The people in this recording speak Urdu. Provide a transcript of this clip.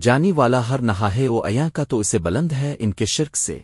جانی والا ہر نہا ہے وہ ایاں کا تو اسے بلند ہے ان کے شرک سے۔